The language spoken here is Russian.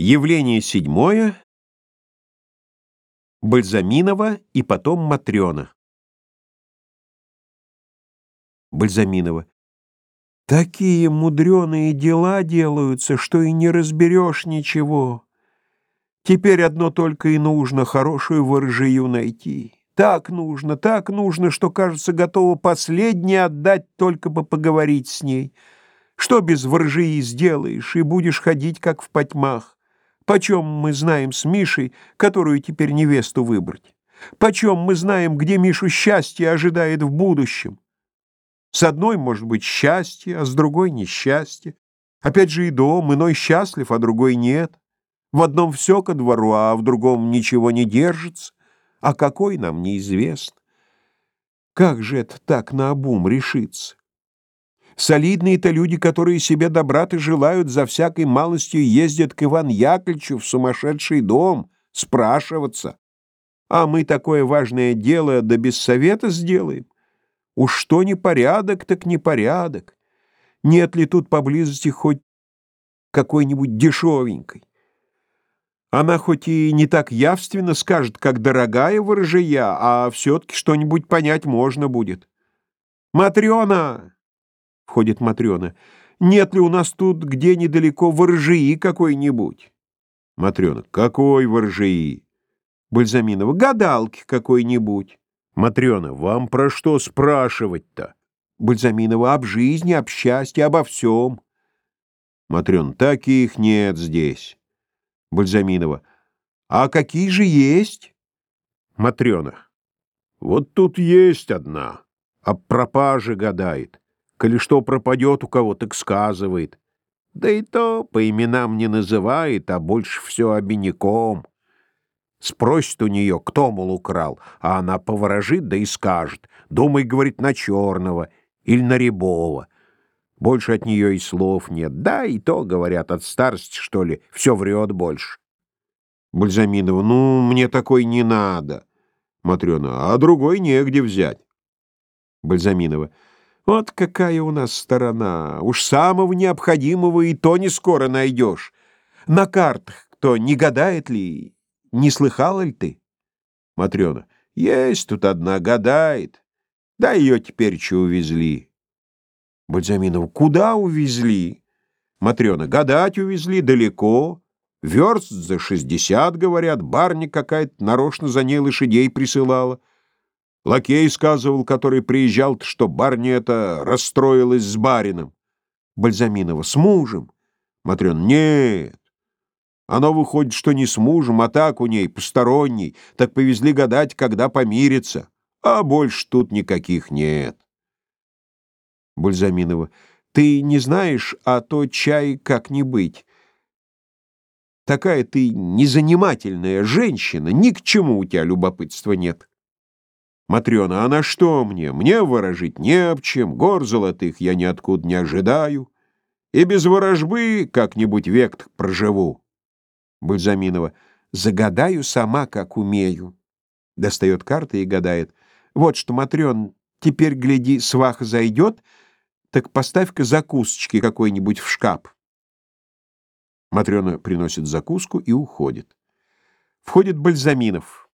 Явление седьмое. Бальзаминова и потом Матрёна. Бальзаминова. Такие мудреные дела делаются, что и не разберешь ничего. Теперь одно только и нужно — хорошую воржию найти. Так нужно, так нужно, что, кажется, готова последнее отдать, только бы поговорить с ней. Что без воржии сделаешь, и будешь ходить, как в потьмах. Почем мы знаем с Мишей, которую теперь невесту выбрать? Почем мы знаем, где Мишу счастье ожидает в будущем? С одной может быть счастье, а с другой несчастье. Опять же и дом, иной счастлив, а другой нет. В одном все ко двору, а в другом ничего не держится. А какой нам неизвестно. Как же это так наобум решиться? Солидные-то люди, которые себе добра-то желают, за всякой малостью ездят к Иван Яковлевичу в сумасшедший дом спрашиваться. А мы такое важное дело да без совета сделаем. Уж что непорядок, так непорядок. Нет ли тут поблизости хоть какой-нибудь дешевенькой? Она хоть и не так явственно скажет, как дорогая ворожия, а все-таки что-нибудь понять можно будет. «Матрена!» Входит Матрена. Нет ли у нас тут где недалеко воржии какой-нибудь? Матрена. Какой воржии? Бальзаминова. Гадалки какой-нибудь. Матрена. Вам про что спрашивать-то? Бальзаминова. Об жизни, об счастье, обо всем. Матрена. Таких нет здесь. Бальзаминова. А какие же есть? Матрена. Вот тут есть одна. Об пропаже гадает. Коли что пропадет у кого, так сказывает. Да и то по именам не называет, а больше все обиняком. Спросит у нее, кто, мол, украл, а она поворожит, да и скажет. Думай, говорит, на черного или на рябого. Больше от нее и слов нет. Да, и то, говорят, от старости, что ли, все врет больше. Бальзаминова, ну, мне такой не надо. Матрена, а другой негде взять. Бальзаминова, вот какая у нас сторона. Уж самого необходимого и то не скоро найдешь. На картах кто не гадает ли, не слыхала ли ты? Матрена. Есть тут одна гадает. Да ее теперь че увезли. Бальзаминов. Куда увезли? Матрена. Гадать увезли далеко. Верст за шестьдесят, говорят. Барня какая-то нарочно за ней лошадей присылала. Лакей сказывал, который приезжал, что барни это расстроилась с барином. Бальзаминова. С мужем. Матрен. Нет. Оно выходит, что не с мужем, а так у ней, посторонний. Так повезли гадать, когда помирится. А больше тут никаких нет. Бальзаминова. Ты не знаешь, а то чай как не быть. Такая ты незанимательная женщина, ни к чему у тебя любопытства нет. Матрена, а на что мне? Мне ворожить не об чем, гор золотых я ниоткуда не ожидаю. И без ворожбы как-нибудь век проживу. Бальзаминова, загадаю сама, как умею. Достает карты и гадает. Вот что, Матрен, теперь, гляди, сваха зайдет, так поставь-ка закусочки какой-нибудь в шкаф. Матрена приносит закуску и уходит. Входит Бальзаминов.